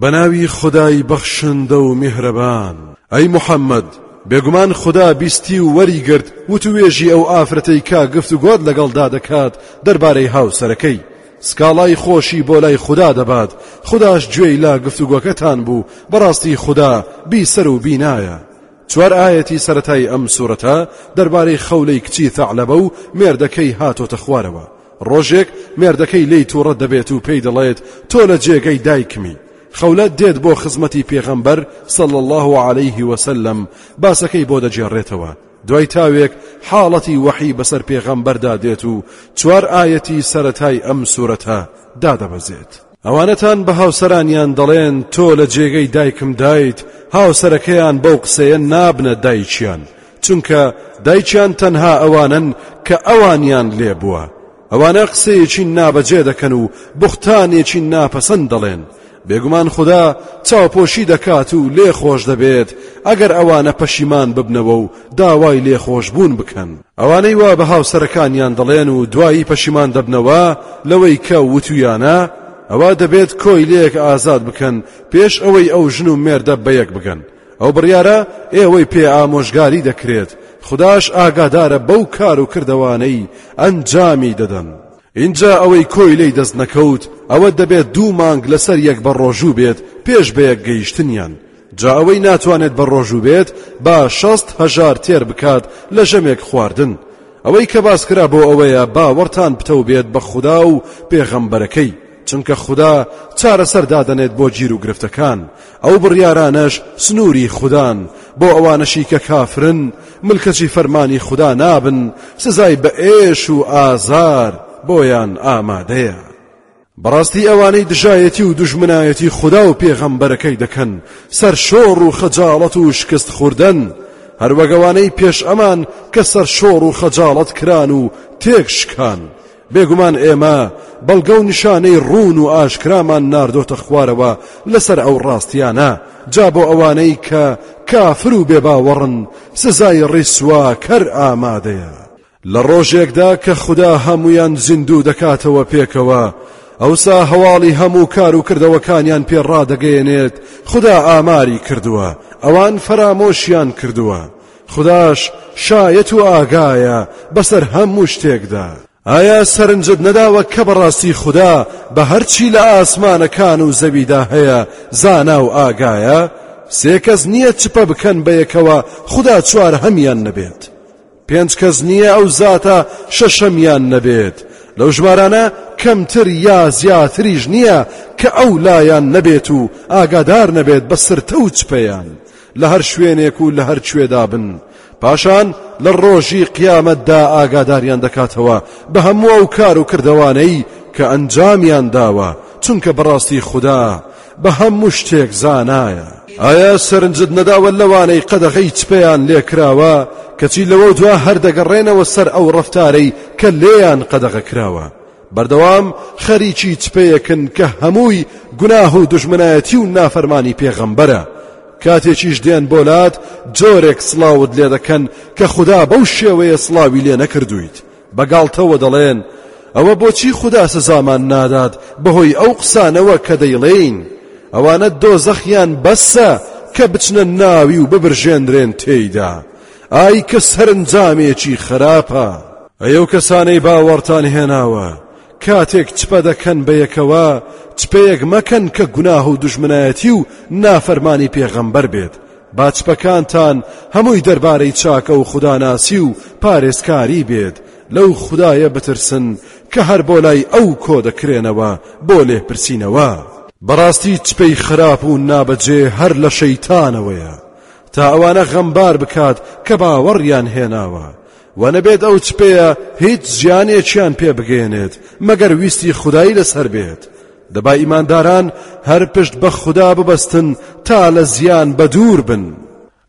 بەناوی خودای بەخشندە و میهرەبان. ئەی محمد بێگومان خودا بیستی و وەری گرت وتوێژی ئەو ئافرەتەی کە گفتوگۆت لەگەڵدا دەکات دەربارەی هاوسەرەکەی سکاڵای خۆشی بۆ لای خودا دەبات خوداش گوێی لە گفتوگۆکەتان بوو بەڕاستی خودا بیسەر و بینایە چوار ئایەتی سەرەتای ئەم سورەتە دەربارەی خەولەی کچی ثەعلەبە و مێردەکەی هاتۆتە خوارەوە، ڕۆژێک مێردەکەی لێی توڕە دەبێت و پێی دەڵێت تۆ لە جێگەی دایکمی، خەولە دێت بۆ خزمەتی پێغەمبەر صلی اللە علیه وسلم باسەکەی بۆ دەگێڕێتەوە، دوای تاوێک حاڵەتی وەحی بەسەر پێغەمبەردا دێت و چوار ئایەتی سەرەتای ئەم سورەتە دادەبەزێت. ئەوانەتان بە هاوسەرانیان دەڵێن تۆ لە جێگەی دایکم دایت هاوسەرەکەیان بەو قسەیە نابنە دایکیان چونکە دایکیان تەنها ئەوانن کە ئەوانیان لێ بووە ئەوانە قسەیەکی نابەجێ دەکەن و بوختانێکی ناپەسەند دەڵێن بێگومان خدا چاوپۆشی دەکات و لێ خۆش دەبێت ئەگەر ئەوانە پەشیمان ببنەوە و داوای لێخۆشبوون بکەن ئەوانەی وا بە هاوسەرەکانیان دەڵێن و دوایی پەشیمان دەبنەوە لەوەی کە وتویانە ئەوە دەبێت کۆیلەیەک ئازاد بکەن پێش ئەوەی ئەو ژن و مێردە بەیەک بگەن ئەو بڕیارە ئێوەی پێ ئامۆژگاری دەکرێت خداش ئاگادارە بەو کار و کردەوانەی ئەنجامی دەدەن ئینجا ئەوەی کۆیلەی دەست نەکەوت ئەوە دەبێت دوو مانگ لەسەر یەک بەڕۆژوو بێت پێش بەیەک گەیشتنیان جا ئەوەی ناتوانێت بەڕۆژوو بێت با شەست هەژار تێر بکات لە ژەمێک خواردن ئەوەی کە باسکرا بۆ ئەوەیە باوەڕتان پتەو بێت بە خودا و پێغەمبەرەکەی چونکە خودا چارەسەر دادەنێت بۆ گیر و گرفتەکان ئەو بڕیارانەش سنووری خودان بۆ ئەوانەشی کە کافرن ملکەچی فەرمانی خودا نابن سزای بە ئێش و ئازار بۆیان ئامادەیە بەڕاستی ئەوانەی دژایەتی و دژمنایەتی خودا و پێغەمبەرەکەی دەکەن سەرشۆڕ و خەجاڵەت و شکست خوردن هەروەگەوانەی پێش ئەمان کە سەرشۆڕ و خەجاڵەت کران و تێک شکان بێگومان ئێمە بەڵگە و نیشانەی ڕوون و ئاشکرامان ناردۆتە خوارەوە لەسەر ئەو ڕاستیانە جا بۆ ئەوانەی کە کافر و بێباوەڕن سزای ڕیسوا کەر ئامادەیە لە ڕۆژێکدا کە خوددا هەمویان زیندوو دەکاتەوە پێکەوە ئەوسا هەواڵی هەموو کار و کردەوەکانیان پێ ڕادەگەیەنێت خدا ئاماری کردووە ئەوان فەرامۆشیان کردووە خوداش شایەت و ئاگایە بەسەر هەموو شتێکدا. ئایا سەرنجت نەداوە کە بەڕاستی خودا بە هەرچی لە ئاسمانەکان و زەویدا هەیە زانا و ئاگایە؟ سێ کەس نییە چپە بکەن بە یەکەوە خودا چوارهەمیان نەبێت. پێنج کەس نییە ئەو زاتە شەشەمیان نەبێت. لەو ژمارانە کەمتر یا زیاتریش نییە کە ئەو لایان نەبێت و ئاگادار نەبێت بە سرتە و چپەیان. لە هەر شوێنێک و لە هەر کوێدا بن پاشان لە ڕۆژی قیامەتدا ئاگاداریان دەکاتەوە بە هەموو ئەو کار و کردەوانەی کە ئەنجامیان داوە چونکە بەڕاستی خوددا بە هەموو شتێک زانایە ئایا سەرنجت نەداوە لەوانەی قەدەغەی چپیان لێکراوە کەچی لەوە دوا هەردەگەڕێنەوە سەر ئەو ڕفتارەی کە لێیان قەدەغە کراوە بەردەوام خەریکی چپەیەکن کە هەمووی گوناه و دوژمنایەتی و نافەرمانی پێغەمبەرە کاتێکیش دێن بۆ لات جۆرێک سڵاوت لێ دەکەن کە خودا بەو شێوەیە سڵاوی لێ نەکردویت بە گاڵتەوە دەڵێن ئەوە بۆچی خودا سزامان نادات بەهۆی ئەو قسانەوە کە دەیڵێین ئەوانە دۆزەخیان بەسە کە بچنە ناوی و ببرژێنرێن تێیدا ئای کە سەرنجامێکی خراپە! ئەی ئەو کەسانەی باوەڕتان هێناوە، کاتێک چپە دەکەن بە یەکەوە، چپەیەک مەکەن کە گوناه و دوژمنایەتی و نافەرمانی پێغەمبەر بێت، با چپەکانتان هەمووی دەربارەی چاکە و خوداناسی و پارێزکاری بێت، لەو خودایە بترسن کە هەر بۆ لای ئەو کۆدەکرێنەوە بۆ لێپرسینەوە. بەڕاستی چپەی خراپ و نابەجێ هەر لە شەیتانەوەیە، تا ئەوانە غەمبار بکات کە باوەڕیان هێناوە و نەبێت ئەو چپەیە هیچ زیانێکیان پێ بگەێنێت مەگەر ویستی خودایی لەسەر بێت دەبا ئیمانداران هەر پشت بە خوددا ببەستن تا لە زیان بەدوور بن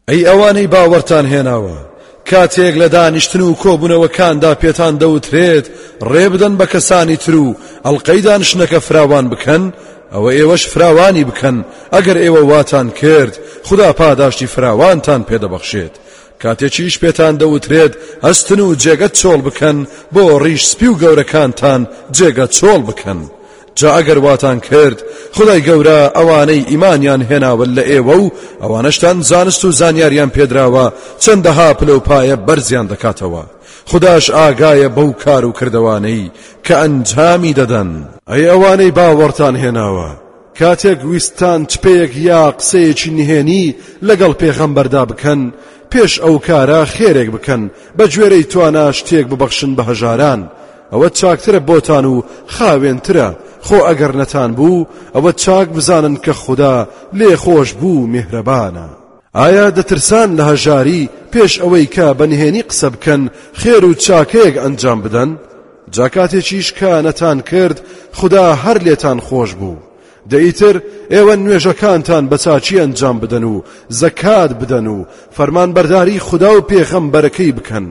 ئەی ئەوانەی باوەرتان هێناوە کاتێک لە دانیشتن و کۆبوونەوەکاندا پێتان دەوترێت ڕێبدەن بە کەسانی تر و ئەڵقەی دانشتنەکە فراوان بکەن، ئەوە ئێوەش فراوانی بکەن، ئەگەر ئێوە واتان کرد خودا پاداشتی فراوانتان پێدەبەخشێت، کاتێکیش پێتان دەوترێت هەستن و جێگە چۆڵ بکەن بۆ ڕیش سپی و گەورەکانتان جێگە چۆڵ بکەن. جا ئەگەر واتان کرد خودای گەورە ئەوانەی ئیمانیان هێناوە لە ئێوە و ئەوانەشتان زانست و زانیاریان پێدراوە چەندەها پلە و پایە بەرزیان دەکاتەوە خداش ئاگایە بەو کار و کردوانەی کە ئەنجامی دەدەن ئەی ئەوانەی باوەڕتان هێناوە کاتێک ویستان چپەیەک یا قسەیەکی نهێنی لەگەڵ پێغەمبەردا بکەن پێش ئەو کارە خێرێک بکەن بە گوێرەی توانا شتێک ببەخشن بە هەژاران ئەوە چاکترە بۆتان و خاوێنترە خۆ ئەگەر نەتان بوو ئەوە چاک بزانن کە خودا لێ خۆش بوو میهرەبانە ئایا دەترسان لە هەژاری پێش ئەوەی کە بە نهێنی قسە بکەن خێر و چاکەیەک ئەنجام بدەن جاکاتێکیش کە نەتان کرد خودا هەر لێتان خۆش بوو دە ئیتر ئێوە نوێژەکانتان بە چاکی ئەنجام بدەن و زەکات بدەن و فەرمانبەرداری خودا و پێغەمبەرەکەی بکەن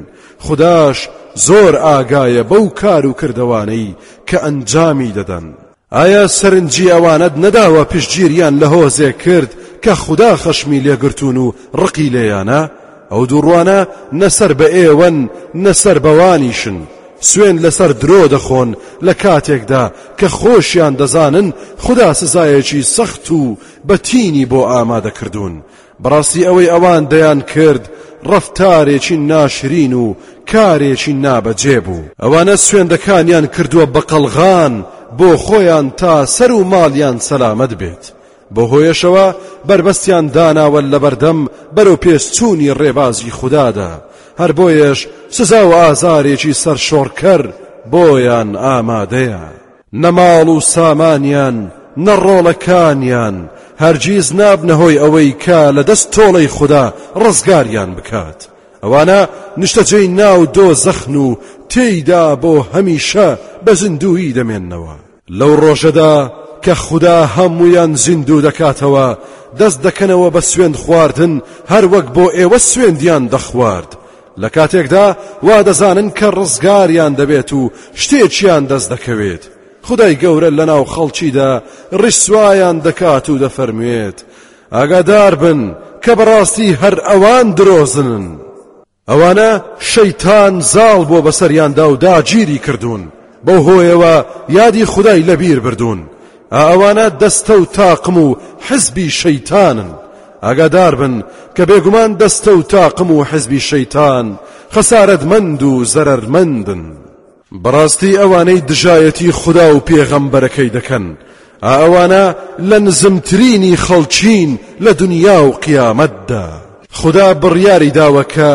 خوداش زۆر ئاگایە بەو کار و کردەوانەی کە ئەنجامی دەدەن ئایا سەرنجی ئەوانەت نەداوە پشتگیریان لە هۆزێک کرد کە خودا خەشمی لێگرتوون و ڕقی لێیانە ئەو دووڕوانە نە سەر بە ئێوەن نە سەر بەوانیشن، سوێند لەسەر درۆ دەخۆن لە کاتێکدا کە خۆشیان دەزانن خودا سزایەکی سەخت و بەتینی بۆ ئامادەکردوون، بەڕاستی ئەوەی ئەوان دەیانکرد ڕەفتارێکی ناشرین و کارێکی نابەجێ بوو. ئەوانە سوێندەکانیان کردووە بە قەڵغان بۆ خۆیان تا سەر و ماڵیان سەلامەت بێت، بەو هۆیەشەوە بەربەستیان داناوە لەبەردەم بەرەو پێش چوونی ڕێبازی خودادا هەر بۆیەش سزا و ئازارێکی سەرشۆڕکەر بۆیان ئامادەیە نە ماڵ و سامانیان نە ڕۆڵەکانیان هەرگیز نابنە هۆی ئەوەی کە لە دەست تۆڵەی خودا ڕزگاریان بکات ئەوانە نیشتەجێی ناو دۆزەخن و تێیدا بۆ هەمیشە بە زیندوویی دەمێنەوە لەو ڕۆژەدا کە خودا هەموویان زیندوو دەکاتەوە دەست دەکەنەوە بە سوێند خواردن هەر وەک بۆ ئێوە سوێندیان دەخوارد لە کاتێکدا وا دەزانن کە ڕزگاریان دەبێت و شتێکیان دەست دەکەوێت خدای گەورە لەناو خەڵکیدا ڕیسوایان دەکات و دەفەرموێت ئاگادار بن کە بەڕاستی هەر ئەوان درۆزنن ئەوانە شەیتان زاڵ بووە بەسەریاندا و داگیری کردوون، بەو هۆیەوە یادی خودای لەبیر بردوون، ئا ئەوانە دەستە و تاقم و حزبی شەیتانن، ئاگادار بن کە بێگومان دەستە و تاقم و حزبی شەیتان خەسارەتمەند و زەرەرمەندن. بەڕاستی ئەوانەی دژایەتی خودا و پێغەمبەرەکەی دەکەن، ئەوانە لە نزمترینی خەڵکین لە دونیا و قیامەتدا. خودا بڕیاری داوە کە،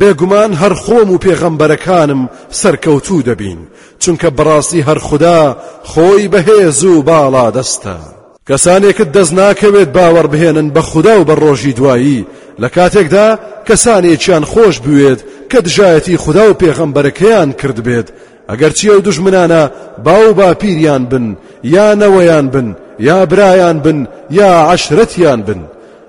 بێگومان هەر خۆم و پێغەمبەرەکانم سەرکەوتوو دەبین، چونکە بەڕاستی هەر خودا خۆی بەهێز و باڵادەستە. کەسانێکت دەست ناکەوێت باوەڕ بهێنن بە خودا و بە ڕۆژی دوایی لە کاتێکدا کەسانێکیان خۆش بوێت کە دژایەتی خودا و پێغەمبەرەکەیان کردبێت ئەگەرچی ئەو دوژمنانە باو باپیریان بن یا نەوەیان بن یا برایان بن یا عەشرەتیان بن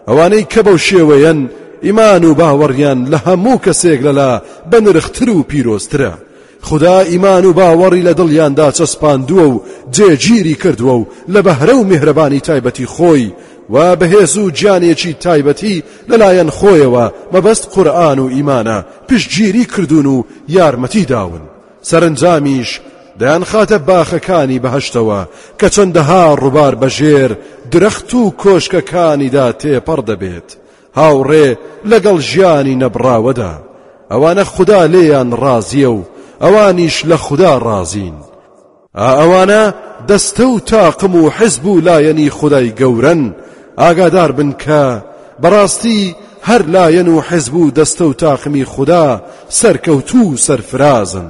ئەوانەی کە بەو شێوەیەن ئیمان و باوەڕیان لە هەموو کەسێک لەلا بەنرختر و پیرۆزترە خودا ئیمان و باوەڕی لە دڵیاندا چەسپاندووە و جێگیری کردووە و لە بەهرە و میهرەبانی تایبەتی خۆی و بەهێز و گیانێکی تایبەتی لەلایەن خۆیەوە مەبەست قورئان و ئیمانە پشتگیری کردوون و یارمەتی داون سەرەنجامیش دەیانخاتە باخەکانی بەهەشتەوە کە چەندەها ڕووبار بەژێر درەخت و کۆشکەکانیدا تێپەڕ دەبێت هاوڕێ لەگەڵ ژیانی نەبڕاوەدا، ئەوانە خودا لێیان ڕازییە و ئەوانیش لە خودا ڕازین. ئا ئەوانە دەستە و تاقم و حزب و لایەنی خودای گەورەن، ئاگادار بن کە بەڕاستی هەر لایەن و حزب و دەستە و تاقمی خودا سەرکەوتوو و سەرفرازن.